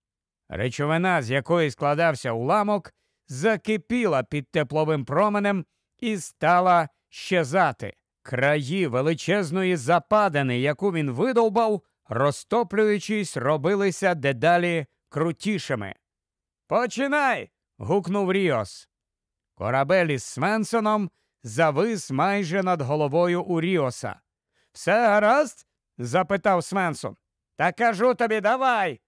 Речовина, з якої складався уламок, закипіла під тепловим променем і стала щезати. Краї величезної западини, яку він видовбав, розтоплюючись, робилися дедалі крутішими. Починай. гукнув Ріос. Корабель із Свенсоном завис майже над головою у Ріоса. Все гаразд? запитав Свенсон. Та кажу тобі, давай.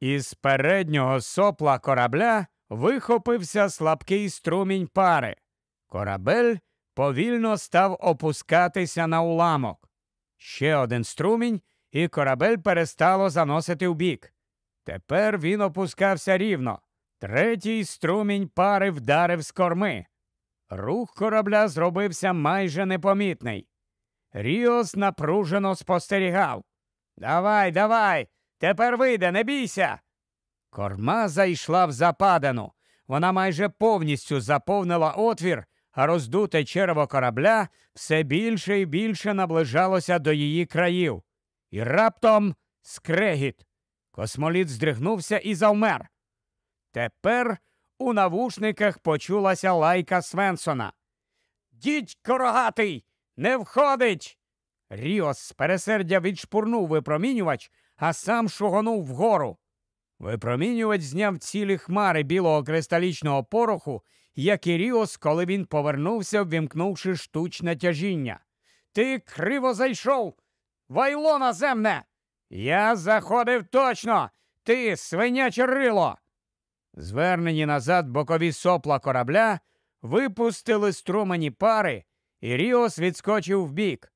Із переднього сопла корабля вихопився слабкий струмінь пари. Корабель повільно став опускатися на уламок. Ще один струмінь, і корабель перестало заносити вбік. Тепер він опускався рівно. Третій струмінь пари вдарив з корми. Рух корабля зробився майже непомітний. Ріос напружено спостерігав. Давай, давай, тепер вийде, не бійся. Корма зайшла в западину. Вона майже повністю заповнила отвір, а роздуте черво корабля все більше і більше наближалося до її країв. І раптом скрегіт. Космоліт здригнувся і завмер. Тепер у навушниках почулася лайка Свенсона. Дідько рогатий! Не входить. Ріос з пересердя відшпурнув випромінювач, а сам шугонув вгору. Випромінювач зняв цілі хмари білого кристалічного пороху, як і Ріос, коли він повернувся, ввімкнувши штучне тяжіння. Ти криво зайшов. Вайло наземне. Я заходив точно. Ти свиняче рило. Звернені назад бокові сопла корабля випустили струмені пари, і Ріос відскочив вбік.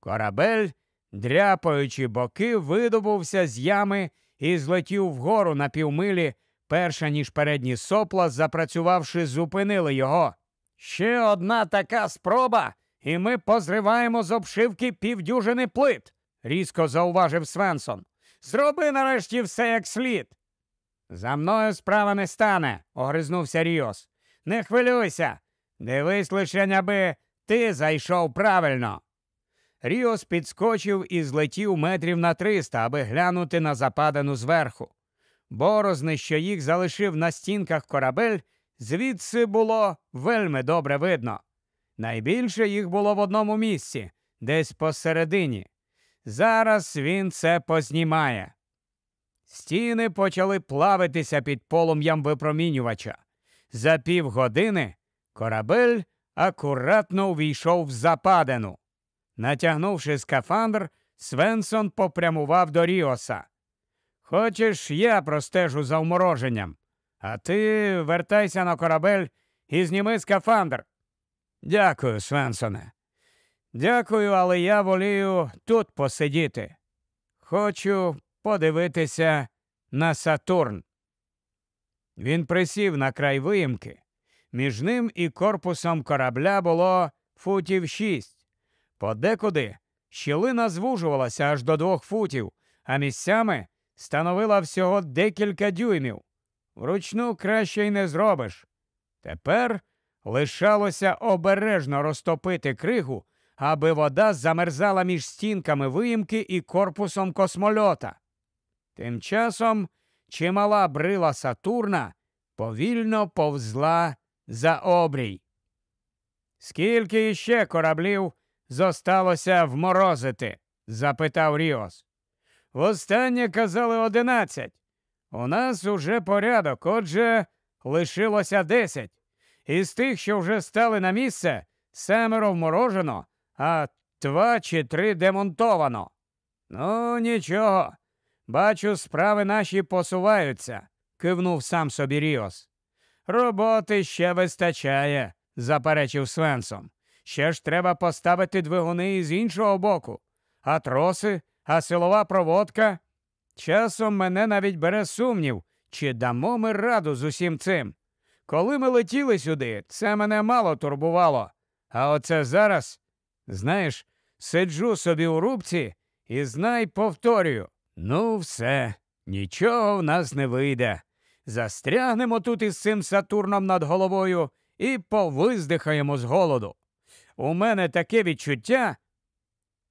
Корабель, дряпаючи боки, видобувся з ями і злетів вгору на півмилі, перша ніж передні сопла, запрацювавши, зупинили його. Ще одна така спроба, і ми позриваємо з обшивки півдюжини плит, різко зауважив Свенсон. Зроби нарешті все як слід. За мною справа не стане, огризнувся Ріос. Не хвилюйся. Дивись лише, аби ти зайшов правильно. Ріос підскочив і злетів метрів на триста, аби глянути на западану зверху. Борозни, що їх залишив на стінках корабель, звідси було вельми добре видно. Найбільше їх було в одному місці, десь посередині. Зараз він це познімає. Стіни почали плавитися під полум'ям випромінювача. За півгодини корабель акуратно увійшов в западину. Натягнувши скафандр, Свенсон попрямував до Ріоса. Хочеш, я простежу за вмороженням, а ти вертайся на корабель і зніми скафандр. Дякую, Свенсоне. Дякую, але я волію тут посидіти. Хочу подивитися на Сатурн. Він присів на край виїмки. Між ним і корпусом корабля було футів шість. Подекуди щілина звужувалася аж до двох футів, а місцями становила всього декілька дюймів. Вручну краще й не зробиш. Тепер лишалося обережно розтопити кригу, аби вода замерзала між стінками виїмки і корпусом космольота. Тим часом чимала брила Сатурна повільно повзла за обрій. Скільки іще кораблів зосталося вморозити? запитав Ріос. Востаннє казали одинадцять. У нас уже порядок, отже, лишилося десять. Із тих, що вже стали на місце, семеро вморожено, а два чи три демонтовано. Ну, нічого. Бачу, справи наші посуваються, кивнув сам собі Ріос. Роботи ще вистачає, заперечив Свенсон. Ще ж треба поставити двигуни із іншого боку, а троси, а силова проводка. Часом мене навіть бере сумнів, чи дамо ми раду з усім цим. Коли ми летіли сюди, це мене мало турбувало. А оце зараз, знаєш, сиджу собі у рубці і знай повторюю. Ну, все, нічого в нас не вийде. Застрягнемо тут із цим Сатурном над головою і повиздихаємо з голоду. У мене таке відчуття.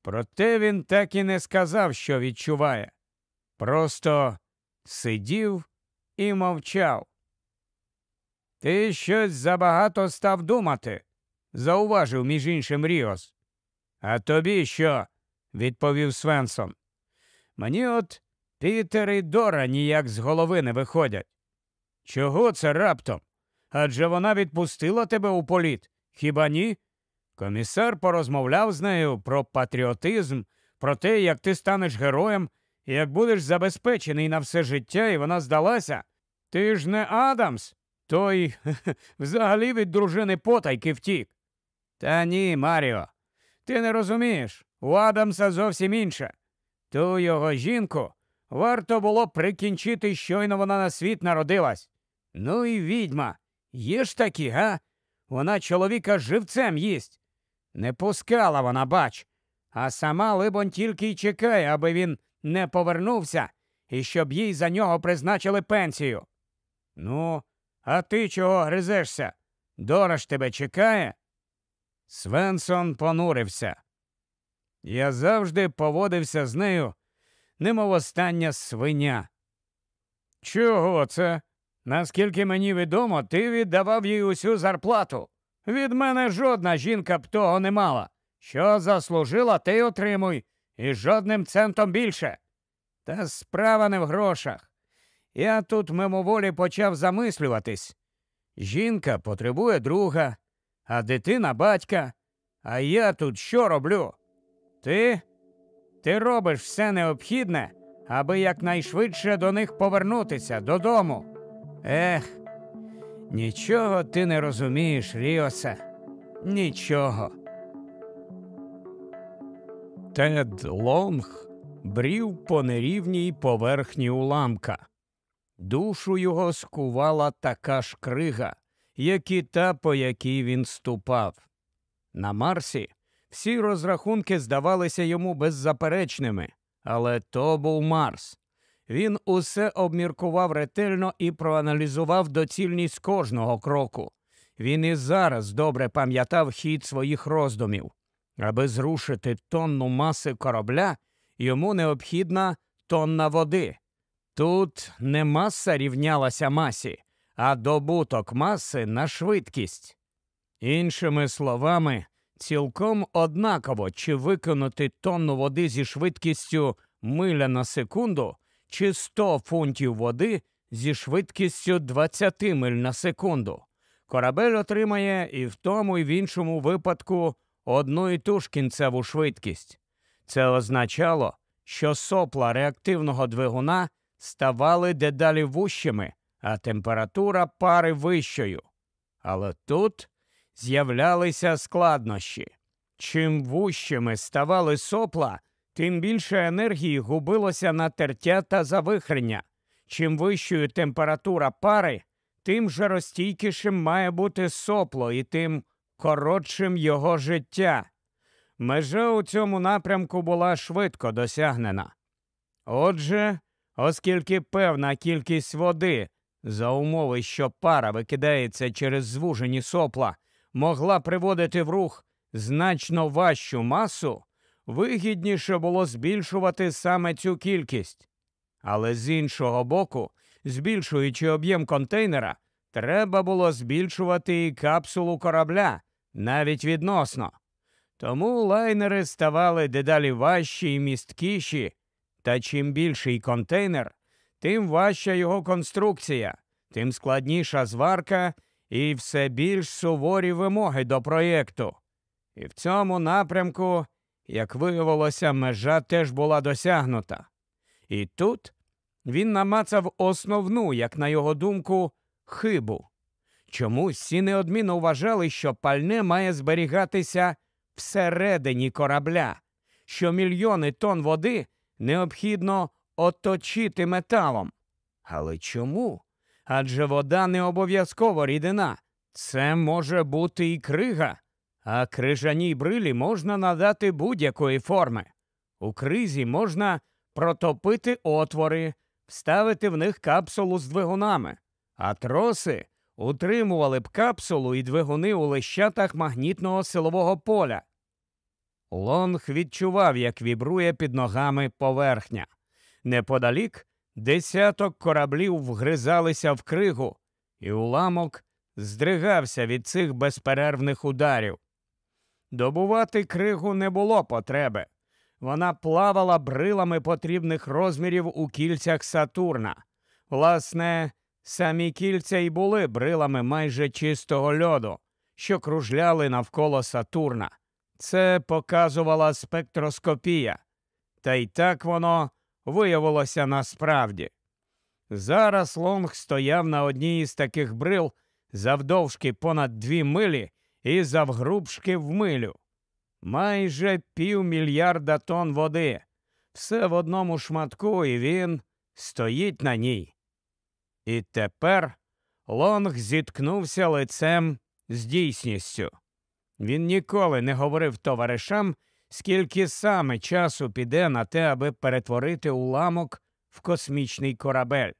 Проте він так і не сказав, що відчуває. Просто сидів і мовчав. Ти щось забагато став думати, зауважив між іншим Ріос. А тобі що? відповів Свенсон. Мені от Пітер і Дора ніяк з голови не виходять. Чого це раптом? Адже вона відпустила тебе у політ, хіба ні? Комісар порозмовляв з нею про патріотизм, про те, як ти станеш героєм, і як будеш забезпечений на все життя, і вона здалася. Ти ж не Адамс, той взагалі від дружини потайки втік. Та ні, Маріо, ти не розумієш, у Адамса зовсім інше. Ту його жінку варто було прикінчити, щойно вона на світ народилась. Ну і відьма. Є ж такі, га? Вона чоловіка живцем їсть. Не пускала вона, бач, а сама, либонь, тільки й чекає, аби він не повернувся і щоб їй за нього призначили пенсію. Ну, а ти чого гризешся? Дорож тебе чекає? Свенсон понурився. Я завжди поводився з нею, немов остання свиня. Чого це? Наскільки мені відомо, ти віддавав їй усю зарплату. Від мене жодна жінка б того не мала. Що заслужила, ти отримуй, і жодним центом більше. Та справа не в грошах. Я тут мимоволі почав замислюватись. Жінка потребує друга, а дитина батька. А я тут що роблю? Ти? Ти робиш все необхідне, аби якнайшвидше до них повернутися додому. Ех, нічого ти не розумієш, Ріосе. Нічого. Тед Лонг брів по нерівній поверхні уламка. Душу його скувала така ж крига, як і та, по якій він ступав. На Марсі всі розрахунки здавалися йому беззаперечними, але то був Марс. Він усе обміркував ретельно і проаналізував доцільність кожного кроку. Він і зараз добре пам'ятав хід своїх роздумів. Аби зрушити тонну маси корабля, йому необхідна тонна води. Тут не маса рівнялася масі, а добуток маси на швидкість. Іншими словами, цілком однаково чи виконати тонну води зі швидкістю миля на секунду, чи 100 фунтів води зі швидкістю 20 миль на секунду. Корабель отримає і в тому, і в іншому випадку одну і ту ж кінцеву швидкість. Це означало, що сопла реактивного двигуна ставали дедалі вущими, а температура пари вищою. Але тут з'являлися складнощі. Чим вущими ставали сопла, тим більше енергії губилося на тертя та завихрення. Чим вищою температура пари, тим жаростійкішим має бути сопло і тим коротшим його життя. Межа у цьому напрямку була швидко досягнена. Отже, оскільки певна кількість води, за умови, що пара викидається через звужені сопла, могла приводити в рух значно важчу масу, вигідніше було збільшувати саме цю кількість. Але з іншого боку, збільшуючи об'єм контейнера, треба було збільшувати і капсулу корабля навіть відносно. Тому лайнери ставали дедалі важчі і місткіші, та чим більший контейнер, тим важча його конструкція, тим складніша зварка і все більш суворі вимоги до проєкту. І в цьому напрямку, як виявилося, межа теж була досягнута. І тут він намацав основну, як на його думку, хибу. Чомусь всі неодмінно вважали, що пальне має зберігатися всередині корабля, що мільйони тонн води необхідно оточити металом. Але чому? Адже вода не обов'язково рідина. Це може бути і крига, а крижаній брилі можна надати будь-якої форми. У кризі можна протопити отвори, вставити в них капсулу з двигунами, а троси утримували б капсулу і двигуни у лищатах магнітного силового поля. Лонг відчував, як вібрує під ногами поверхня. Неподалік десяток кораблів вгризалися в кригу, і уламок здригався від цих безперервних ударів. Добувати кригу не було потреби. Вона плавала брилами потрібних розмірів у кільцях Сатурна. Власне, самі кільця й були брилами майже чистого льоду, що кружляли навколо Сатурна. Це показувала спектроскопія. Та й так воно виявилося насправді. Зараз Лонг стояв на одній із таких брил завдовжки понад дві милі і завгрубшки в милю. Майже півмільярда тонн води. Все в одному шматку, і він стоїть на ній. І тепер Лонг зіткнувся лицем з дійсністю. Він ніколи не говорив товаришам, скільки саме часу піде на те, аби перетворити уламок в космічний корабель.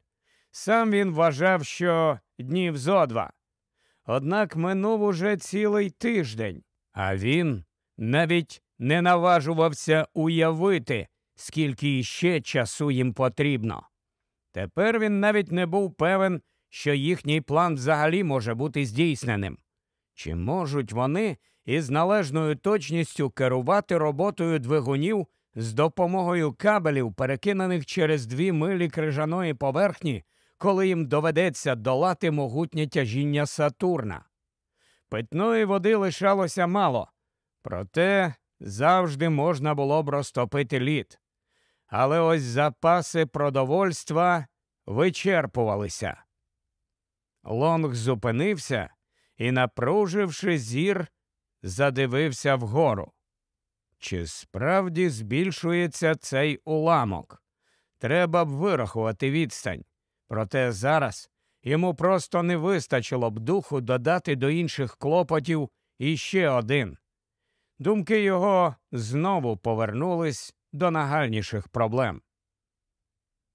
Сам він вважав, що днів зо два. Однак минув уже цілий тиждень, а він навіть не наважувався уявити, скільки іще часу їм потрібно. Тепер він навіть не був певен, що їхній план взагалі може бути здійсненим. Чи можуть вони із належною точністю керувати роботою двигунів з допомогою кабелів, перекинених через дві милі крижаної поверхні, коли їм доведеться долати могутнє тяжіння Сатурна? Питної води лишалося мало, проте завжди можна було б розтопити лід. Але ось запаси продовольства вичерпувалися. Лонг зупинився і, напруживши зір, задивився вгору. Чи справді збільшується цей уламок? Треба б вирахувати відстань. Проте зараз йому просто не вистачило б духу додати до інших клопотів іще один. Думки його знову повернулись до нагальніших проблем.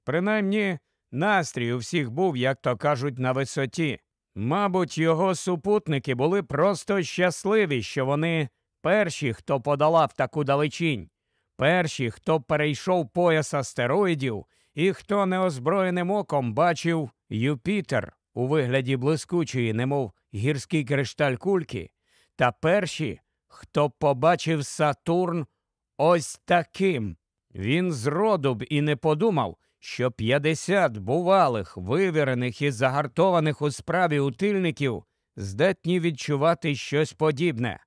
Принаймні, настрій у всіх був, як то кажуть, на висоті. Мабуть, його супутники були просто щасливі, що вони перші, хто подолав таку далечінь, перші, хто перейшов пояс астероїдів і хто неозброєним оком бачив Юпітер у вигляді блискучої, немов гірський кришталь кульки, та перші, хто побачив Сатурн ось таким. Він зроду б і не подумав, що 50 бувалих, вивірених і загартованих у справі утильників здатні відчувати щось подібне.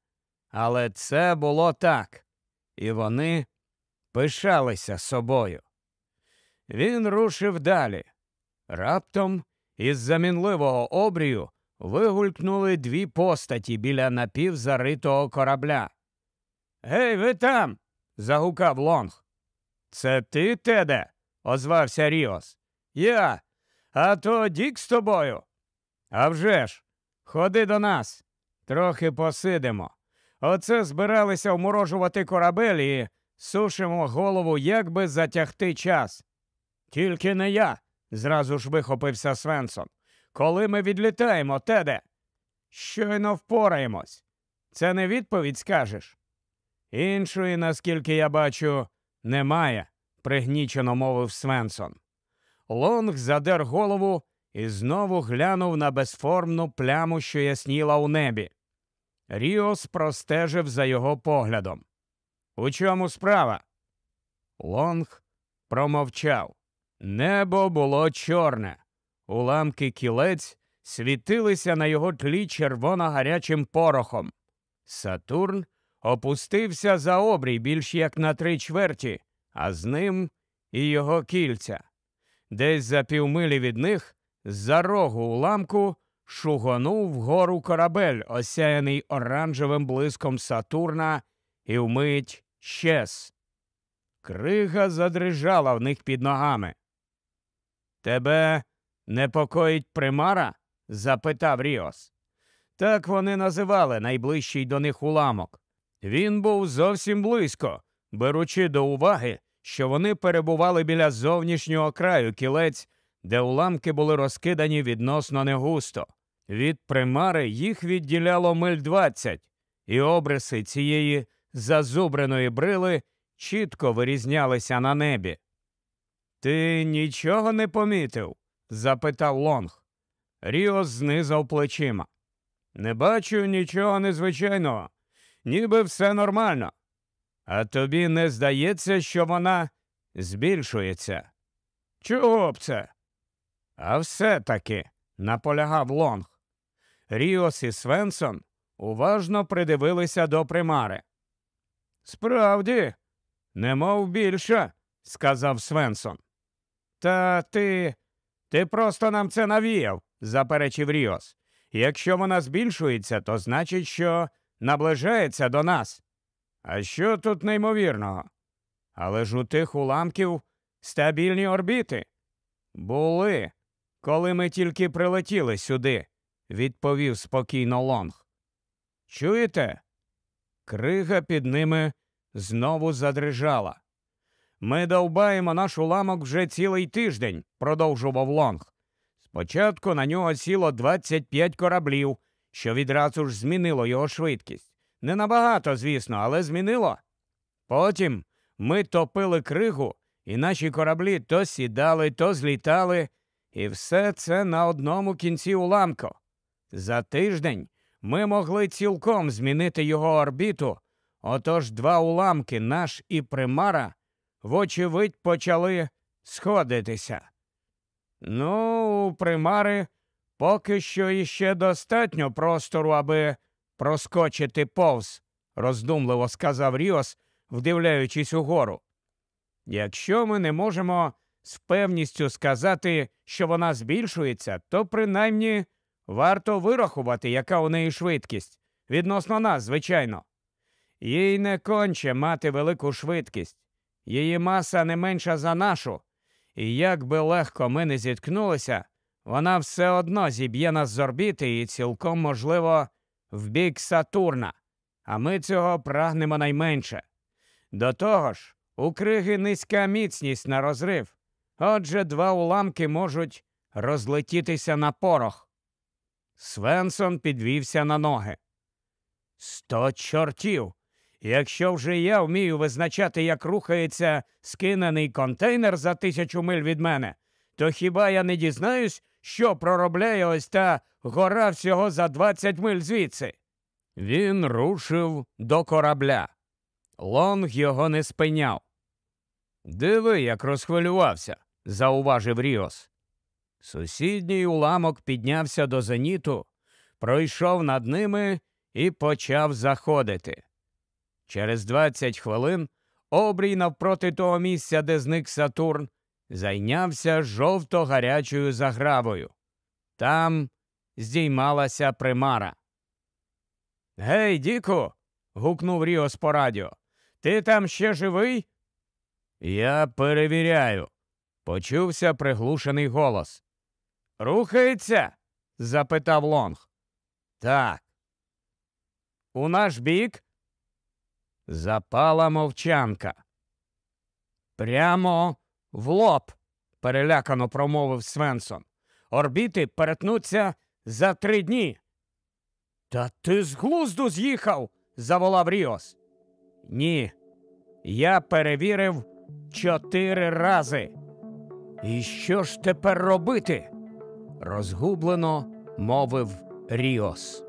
Але це було так, і вони пишалися собою. Він рушив далі. Раптом із замінливого обрію вигулькнули дві постаті біля напівзаритого корабля. Гей, ви там. загукав Лонг. Це ти, Теде? озвався Ріос. Я. А то Дік з тобою. «А вже ж, ходи до нас. Трохи посидимо. Оце збиралися вморожувати корабель і сушимо голову, як би затягти час. Тільки не я, зразу ж вихопився Свенсон. Коли ми відлітаємо, теде? Щойно впораємось. Це не відповідь скажеш. Іншої, наскільки я бачу, немає, пригнічено мовив Свенсон. Лонг задер голову і знову глянув на безформну пляму, що ясніла у небі. Ріос простежив за його поглядом. У чому справа? Лонг промовчав. Небо було чорне. Уламки кілець світилися на його тлі червоно гарячим порохом. Сатурн опустився за обрій більш як на три чверті, а з ним і його кільця. Десь за півмилі від них, з-за рогу уламку, шугонув вгору корабель, осяяний оранжевим блиском Сатурна, і вмить щез. Крига задрижала в них під ногами. Тебе непокоїть примара? запитав Ріос. Так вони називали найближчий до них уламок. Він був зовсім близько, беручи до уваги, що вони перебували біля зовнішнього краю кілець, де уламки були розкидані відносно негусто. Від примари їх відділяло миль двадцять, і обриси цієї зазубреної брили чітко вирізнялися на небі. Ти нічого не помітив? запитав Лонг. Ріос знизав плечима. Не бачу нічого незвичайного. ніби все нормально. А тобі не здається, що вона збільшується? Чого б це? А все таки, наполягав Лонг. Ріос і Свенсон уважно придивилися до примари. Справді, немов більше, сказав Свенсон. Та ти. Ти просто нам це навіяв, заперечив Ріос. Якщо вона збільшується, то значить, що наближається до нас. А що тут неймовірного? Але ж у тих уламків стабільні орбіти. Були, коли ми тільки прилетіли сюди, відповів спокійно Лонг. Чуєте? Крига під ними знову задрижала. Ми довбаємо наш уламок вже цілий тиждень, продовжував Лонг. Спочатку на нього сіло 25 кораблів, що відразу ж змінило його швидкість. Не набагато, звісно, але змінило. Потім ми топили кригу, і наші кораблі то сідали, то злітали, і все це на одному кінці уламку. За тиждень ми могли цілком змінити його орбіту, отож два уламки, наш і примара, вочевидь, почали сходитися. Ну, у примари поки що іще достатньо простору, аби проскочити повз, роздумливо сказав Ріос, вдивляючись угору. Якщо ми не можемо з певністю сказати, що вона збільшується, то принаймні варто вирахувати, яка у неї швидкість. Відносно нас, звичайно. Їй не конче мати велику швидкість. Її маса не менша за нашу, і як би легко ми не зіткнулися, вона все одно зіб'є нас з орбіти і цілком, можливо, в бік Сатурна, а ми цього прагнемо найменше. До того ж, у криги низька міцність на розрив, отже, два уламки можуть розлетітися на порох. Свенсон підвівся на ноги. Сто чортів. Якщо вже я вмію визначати, як рухається скинений контейнер за тисячу миль від мене, то хіба я не дізнаюсь, що проробляє ось та гора всього за 20 миль звідси? Він рушив до корабля. Лонг його не спиняв. Диви, як розхвилювався, зауважив Ріос. Сусідній уламок піднявся до зеніту, пройшов над ними і почав заходити. Через 20 хвилин обрій навпроти того місця, де зник Сатурн, зайнявся жовто гарячою загравою. Там здіймалася примара. Гей, Діку. гукнув Ріос по радіо. Ти там ще живий? Я перевіряю. Почувся приглушений голос. Рухається? запитав Лонг. Так. У наш бік запала мовчанка. Прямо в лоб, перелякано промовив Свенсон. Орбіти перетнуться за три дні. Та ти з глузду з'їхав, заволав Ріос. Ні. Я перевірив чотири рази. І що ж тепер робити? розгублено мовив Ріос.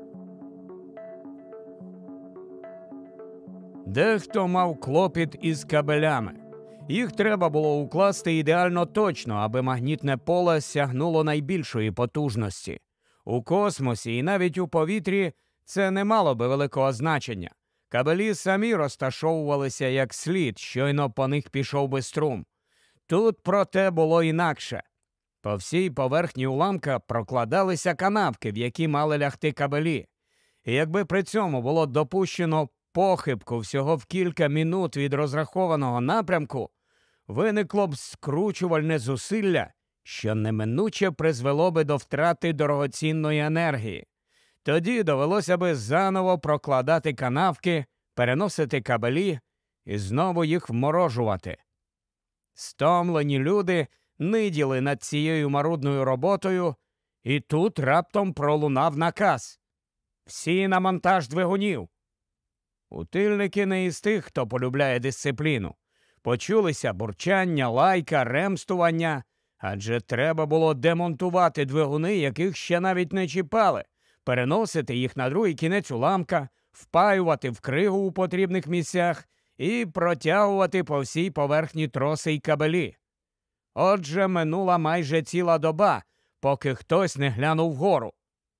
Дехто мав клопіт із кабелями. Їх треба було укласти ідеально точно, аби магнітне поле сягнуло найбільшої потужності. У космосі і навіть у повітрі це не мало би великого значення. Кабелі самі розташовувалися як слід, щойно по них пішов би струм. Тут, проте, було інакше. По всій поверхні уламка прокладалися канавки, в які мали лягти кабелі. І якби при цьому було допущено похибку всього в кілька минут від розрахованого напрямку, виникло б скручувальне зусилля, що неминуче призвело би до втрати дорогоцінної енергії. Тоді довелося би заново прокладати канавки, переносити кабелі і знову їх вморожувати. Стомлені люди ниділи над цією марудною роботою, і тут раптом пролунав наказ всі на монтаж двигунів. Утильники не із тих, хто полюбляє дисципліну. Почулися бурчання, лайка, ремстування, адже треба було демонтувати двигуни, яких ще навіть не чіпали, переносити їх на другий кінець уламка, впаювати в кригу у потрібних місцях і протягувати по всій поверхні троси й кабелі. Отже, минула майже ціла доба, поки хтось не глянув вгору.